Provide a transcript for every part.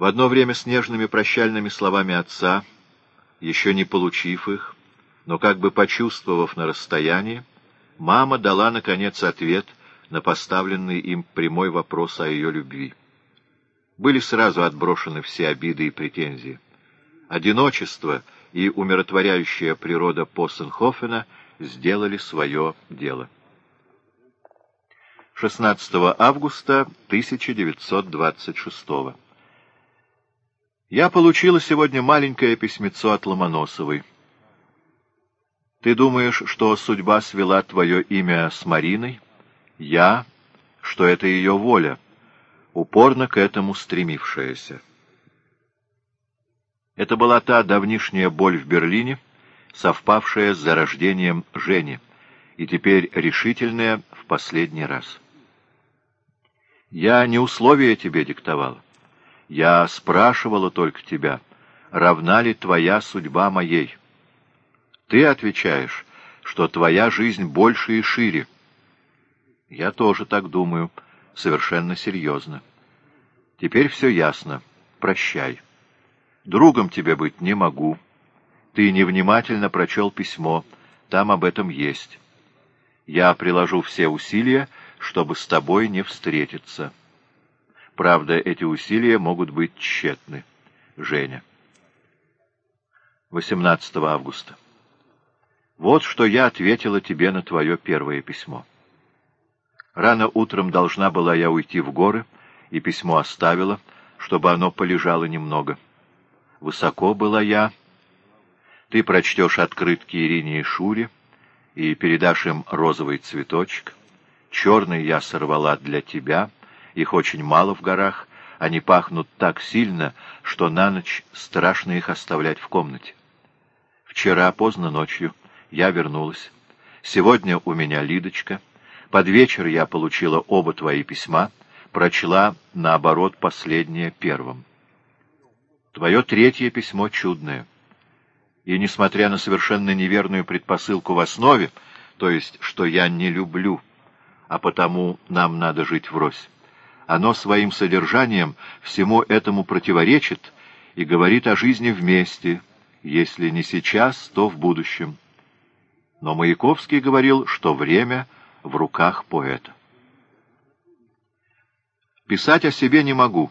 В одно время с нежными прощальными словами отца, еще не получив их, но как бы почувствовав на расстоянии, мама дала, наконец, ответ на поставленный им прямой вопрос о ее любви. Были сразу отброшены все обиды и претензии. Одиночество и умиротворяющая природа Поссенхофена сделали свое дело. 16 августа 1926 Я получила сегодня маленькое письмецо от Ломоносовой. Ты думаешь, что судьба свела твое имя с Мариной? Я, что это ее воля, упорно к этому стремившаяся. Это была та давнишняя боль в Берлине, совпавшая с зарождением Жени, и теперь решительная в последний раз. Я не условия тебе диктовала. Я спрашивала только тебя, равна ли твоя судьба моей. Ты отвечаешь, что твоя жизнь больше и шире. Я тоже так думаю, совершенно серьезно. Теперь все ясно. Прощай. Другом тебе быть не могу. Ты невнимательно прочел письмо, там об этом есть. Я приложу все усилия, чтобы с тобой не встретиться. Правда, эти усилия могут быть тщетны. Женя. 18 августа. Вот что я ответила тебе на твое первое письмо. Рано утром должна была я уйти в горы, и письмо оставила, чтобы оно полежало немного. Высоко была я. Ты прочтешь открытки Ирине и Шуре и передашь им розовый цветочек. Черный я сорвала для тебя, их очень мало в горах, они пахнут так сильно, что на ночь страшно их оставлять в комнате. Вчера поздно ночью я вернулась. Сегодня у меня Лидочка. Под вечер я получила оба твои письма, прочла, наоборот, последнее первым. Твое третье письмо чудное. И, несмотря на совершенно неверную предпосылку в основе, то есть, что я не люблю, а потому нам надо жить врозь. Оно своим содержанием всему этому противоречит и говорит о жизни вместе, если не сейчас, то в будущем. Но Маяковский говорил, что время в руках поэта. Писать о себе не могу.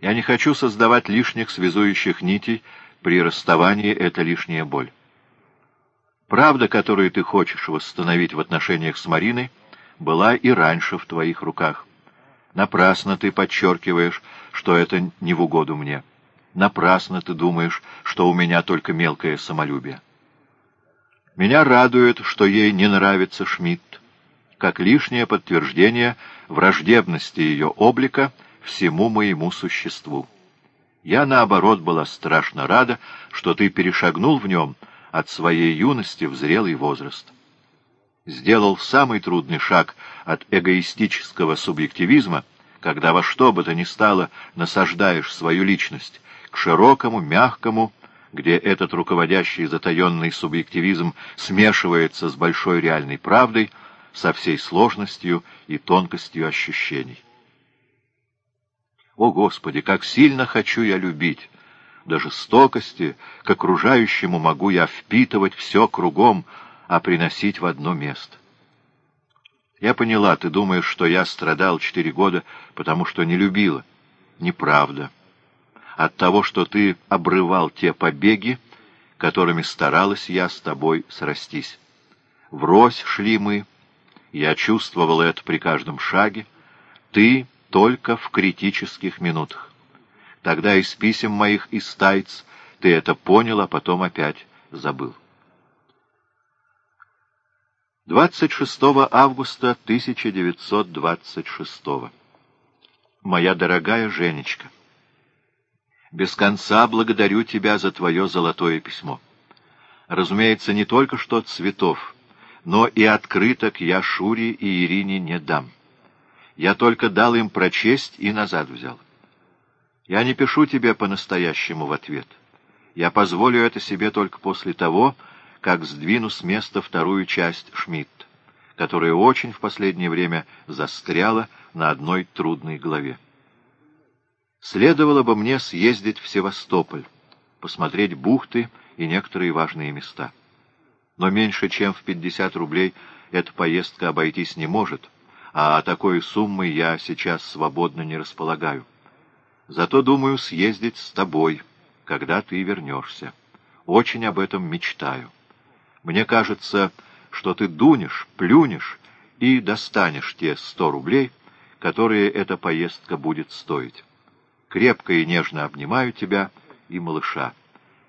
Я не хочу создавать лишних связующих нитей, при расставании это лишняя боль. Правда, которую ты хочешь восстановить в отношениях с Мариной, была и раньше в твоих руках. Напрасно ты подчеркиваешь, что это не в угоду мне. Напрасно ты думаешь, что у меня только мелкое самолюбие. Меня радует, что ей не нравится Шмидт, как лишнее подтверждение враждебности ее облика всему моему существу. Я, наоборот, была страшно рада, что ты перешагнул в нем от своей юности в зрелый возраст сделал самый трудный шаг от эгоистического субъективизма, когда во что бы то ни стало насаждаешь свою личность, к широкому, мягкому, где этот руководящий затаенный субъективизм смешивается с большой реальной правдой, со всей сложностью и тонкостью ощущений. О, Господи, как сильно хочу я любить! До жестокости к окружающему могу я впитывать все кругом, а приносить в одно место. Я поняла, ты думаешь, что я страдал четыре года, потому что не любила. Неправда. От того, что ты обрывал те побеги, которыми старалась я с тобой срастись. Врозь шли мы, я чувствовал это при каждом шаге, ты только в критических минутах. Тогда из писем моих из тайц ты это понял, а потом опять забыл. 26 августа 1926 Моя дорогая Женечка, без конца благодарю тебя за твое золотое письмо. Разумеется, не только что цветов, но и открыток я Шуре и Ирине не дам. Я только дал им прочесть и назад взял. Я не пишу тебе по-настоящему в ответ. Я позволю это себе только после того, как сдвину с места вторую часть Шмидт, которая очень в последнее время застряла на одной трудной главе. Следовало бы мне съездить в Севастополь, посмотреть бухты и некоторые важные места. Но меньше чем в 50 рублей эта поездка обойтись не может, а такой суммы я сейчас свободно не располагаю. Зато думаю съездить с тобой, когда ты вернешься. Очень об этом мечтаю. Мне кажется, что ты дунешь, плюнешь и достанешь те сто рублей, которые эта поездка будет стоить. Крепко и нежно обнимаю тебя и малыша.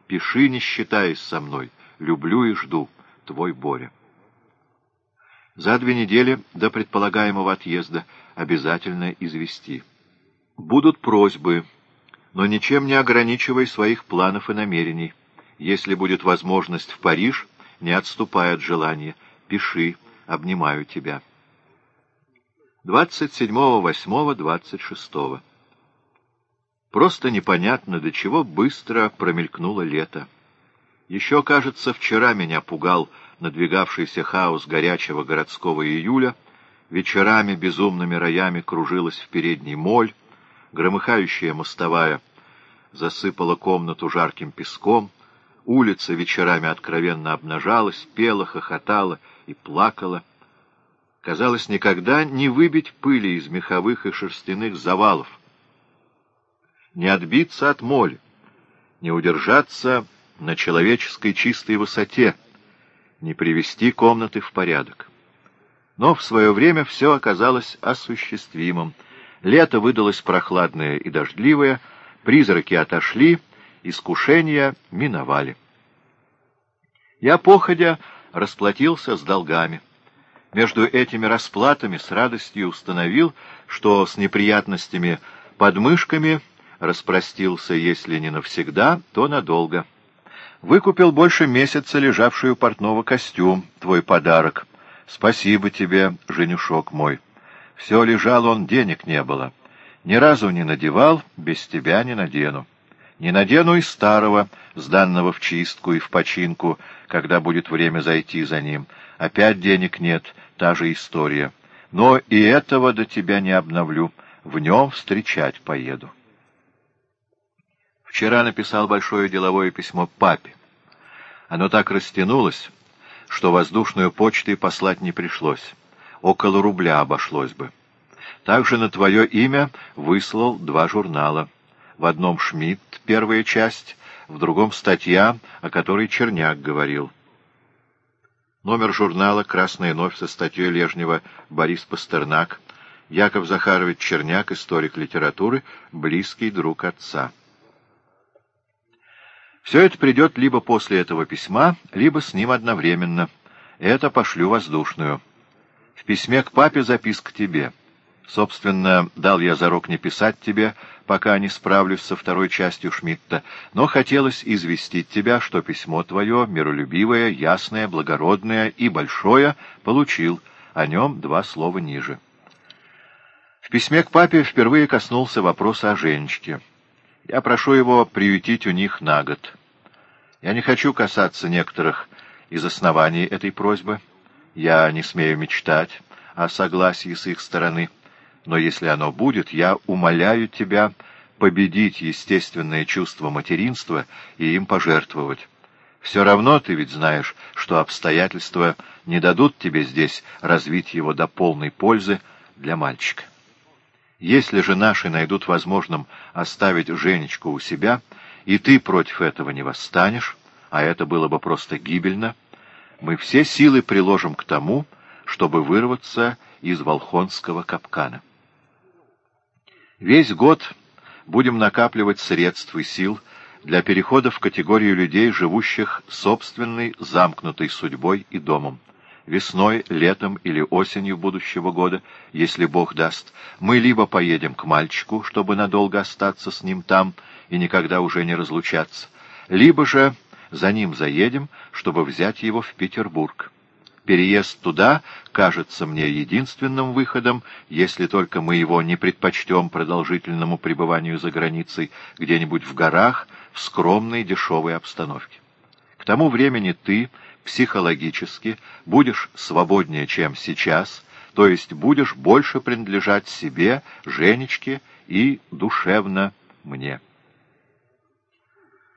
Пиши, не считаясь со мной. Люблю и жду. Твой Боря. За две недели до предполагаемого отъезда обязательно извести. Будут просьбы, но ничем не ограничивай своих планов и намерений. Если будет возможность в Париж, не отступай от желания. Пиши, обнимаю тебя. 27.08.26. Просто непонятно, до чего быстро промелькнуло лето. Еще, кажется, вчера меня пугал надвигавшийся хаос горячего городского июля, вечерами безумными роями кружилась в передней моль, громыхающая мостовая засыпала комнату жарким песком, улица вечерами откровенно обнажалась, пела, хохотала и плакала. Казалось, никогда не выбить пыли из меховых и шерстяных завалов, не отбиться от моли, не удержаться на человеческой чистой высоте, не привести комнаты в порядок. Но в свое время все оказалось осуществимым. Лето выдалось прохладное и дождливое, призраки отошли, искушения миновали. Я, походя, расплатился с долгами. Между этими расплатами с радостью установил, что с неприятностями подмышками распростился, если не навсегда, то надолго. Выкупил больше месяца лежавший у портного костюм, твой подарок. Спасибо тебе, женюшок мой. Все лежал он, денег не было. Ни разу не надевал, без тебя не надену. Не надену и старого, сданного в чистку и в починку, когда будет время зайти за ним. Опять денег нет, та же история. Но и этого до тебя не обновлю, в нем встречать поеду. Вчера написал большое деловое письмо папе. Оно так растянулось, что воздушную почтой послать не пришлось. Около рубля обошлось бы. Также на твое имя выслал два журнала. В одном «Шмидт» первая часть, в другом статья, о которой Черняк говорил. Номер журнала «Красная новь» со статьей Лежнева «Борис Пастернак», Яков Захарович Черняк, историк литературы, близкий друг отца. Все это придет либо после этого письма, либо с ним одновременно. Это пошлю воздушную. В письме к папе записка тебе. Собственно, дал я зарок не писать тебе, пока не справлюсь со второй частью Шмидта, но хотелось известить тебя, что письмо твое, миролюбивое, ясное, благородное и большое, получил, о нем два слова ниже. В письме к папе впервые коснулся вопроса о Женечке. Я прошу его приютить у них на год. Я не хочу касаться некоторых из оснований этой просьбы. Я не смею мечтать о согласии с их стороны. Но если оно будет, я умоляю тебя победить естественное чувство материнства и им пожертвовать. Все равно ты ведь знаешь, что обстоятельства не дадут тебе здесь развить его до полной пользы для мальчика. Если же наши найдут возможным оставить Женечку у себя, и ты против этого не восстанешь, а это было бы просто гибельно, мы все силы приложим к тому, чтобы вырваться из Волхонского капкана. Весь год будем накапливать средств и сил для перехода в категорию людей, живущих собственной замкнутой судьбой и домом весной, летом или осенью будущего года, если Бог даст, мы либо поедем к мальчику, чтобы надолго остаться с ним там и никогда уже не разлучаться, либо же за ним заедем, чтобы взять его в Петербург. Переезд туда кажется мне единственным выходом, если только мы его не предпочтем продолжительному пребыванию за границей, где-нибудь в горах, в скромной дешевой обстановке. К тому времени ты психологически будешь свободнее, чем сейчас, то есть будешь больше принадлежать себе, Женечке, и душевно мне.